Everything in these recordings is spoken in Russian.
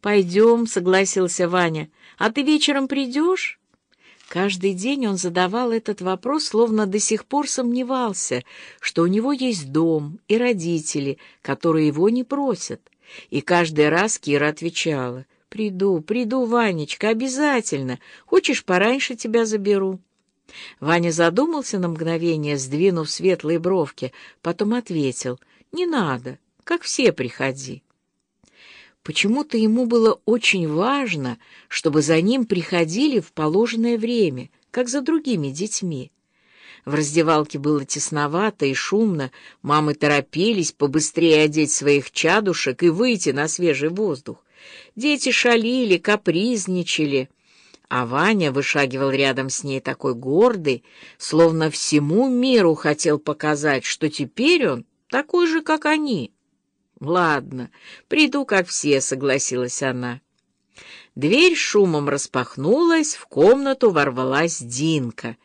«Пойдем», — согласился Ваня. «А ты вечером придешь?» Каждый день он задавал этот вопрос, словно до сих пор сомневался, что у него есть дом и родители, которые его не просят. И каждый раз Кира отвечала, «Приду, приду, Ванечка, обязательно. Хочешь, пораньше тебя заберу». Ваня задумался на мгновение, сдвинув светлые бровки, потом ответил, «Не надо, как все приходи». Почему-то ему было очень важно, чтобы за ним приходили в положенное время, как за другими детьми. В раздевалке было тесновато и шумно, мамы торопились побыстрее одеть своих чадушек и выйти на свежий воздух. Дети шалили, капризничали, а Ваня вышагивал рядом с ней такой гордый, словно всему миру хотел показать, что теперь он такой же, как они. «Ладно, приду, как все», — согласилась она. Дверь шумом распахнулась, в комнату ворвалась Динка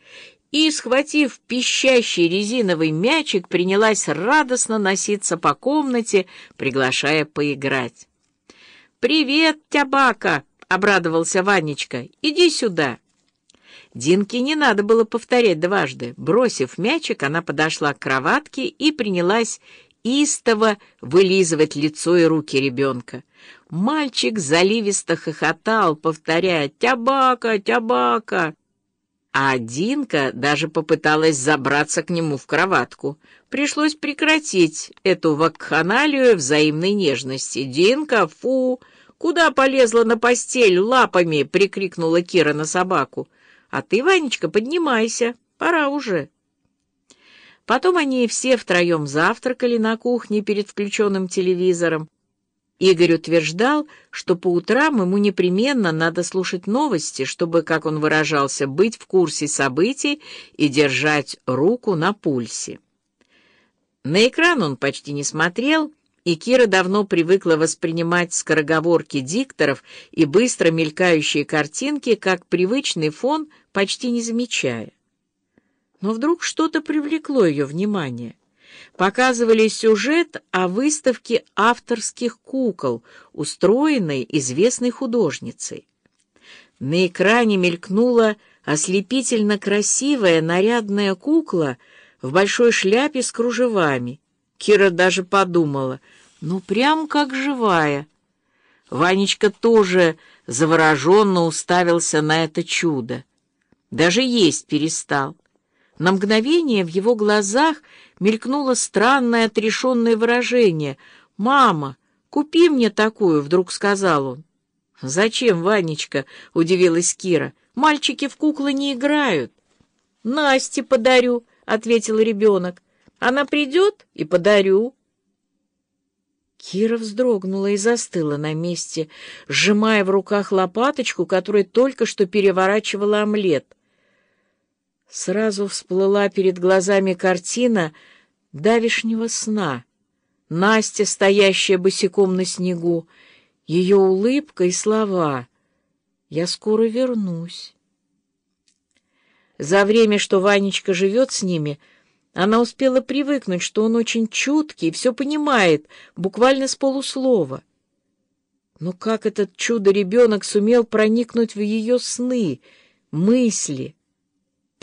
и, схватив пищащий резиновый мячик, принялась радостно носиться по комнате, приглашая поиграть. «Привет, Тябака!» — обрадовался Ванечка. «Иди сюда!» Динке не надо было повторять дважды. Бросив мячик, она подошла к кроватке и принялась истово вылизывать лицо и руки ребенка. Мальчик заливисто хохотал, повторяя «Тябака! Тябака!». А Динка даже попыталась забраться к нему в кроватку. Пришлось прекратить эту вакханалию взаимной нежности. «Динка, фу! Куда полезла на постель лапами?» — прикрикнула Кира на собаку. «А ты, Ванечка, поднимайся, пора уже». Потом они все втроем завтракали на кухне перед включенным телевизором. Игорь утверждал, что по утрам ему непременно надо слушать новости, чтобы, как он выражался, быть в курсе событий и держать руку на пульсе. На экран он почти не смотрел, и Кира давно привыкла воспринимать скороговорки дикторов и быстро мелькающие картинки как привычный фон, почти не замечая. Но вдруг что-то привлекло ее внимание. Показывали сюжет о выставке авторских кукол, устроенной известной художницей. На экране мелькнула ослепительно красивая нарядная кукла в большой шляпе с кружевами. Кира даже подумала, ну прям как живая. Ванечка тоже завороженно уставился на это чудо. Даже есть перестал. На мгновение в его глазах мелькнуло странное отрешенное выражение. «Мама, купи мне такую», — вдруг сказал он. «Зачем, Ванечка?» — удивилась Кира. «Мальчики в куклы не играют». «Насте подарю», — ответил ребенок. «Она придет и подарю». Кира вздрогнула и застыла на месте, сжимая в руках лопаточку, которая только что переворачивала омлет. Сразу всплыла перед глазами картина давишнего сна. Настя, стоящая босиком на снегу, ее улыбка и слова «Я скоро вернусь». За время, что Ванечка живет с ними, она успела привыкнуть, что он очень чуткий и все понимает, буквально с полуслова. Но как этот чудо-ребенок сумел проникнуть в ее сны, мысли?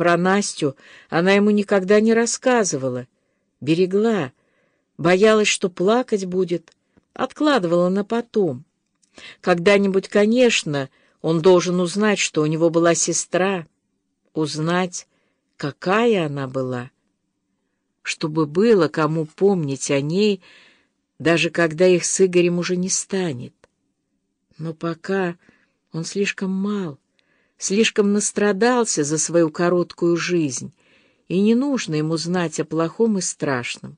Про Настю она ему никогда не рассказывала, берегла, боялась, что плакать будет, откладывала на потом. Когда-нибудь, конечно, он должен узнать, что у него была сестра, узнать, какая она была, чтобы было кому помнить о ней, даже когда их с Игорем уже не станет. Но пока он слишком мал, слишком настрадался за свою короткую жизнь, и не нужно ему знать о плохом и страшном.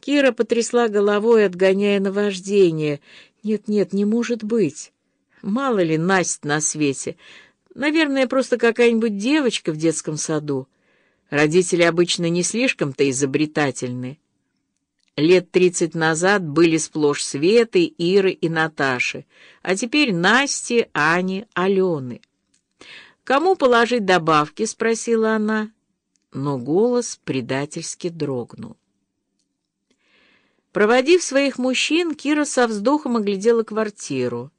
Кира потрясла головой, отгоняя наваждение. «Нет-нет, не может быть. Мало ли Настя на свете. Наверное, просто какая-нибудь девочка в детском саду. Родители обычно не слишком-то изобретательны. Лет тридцать назад были сплошь Светы, Иры и Наташи, а теперь Насти, Ани, Алены. «Кому положить добавки?» — спросила она. Но голос предательски дрогнул. Проводив своих мужчин, Кира со вздохом оглядела квартиру.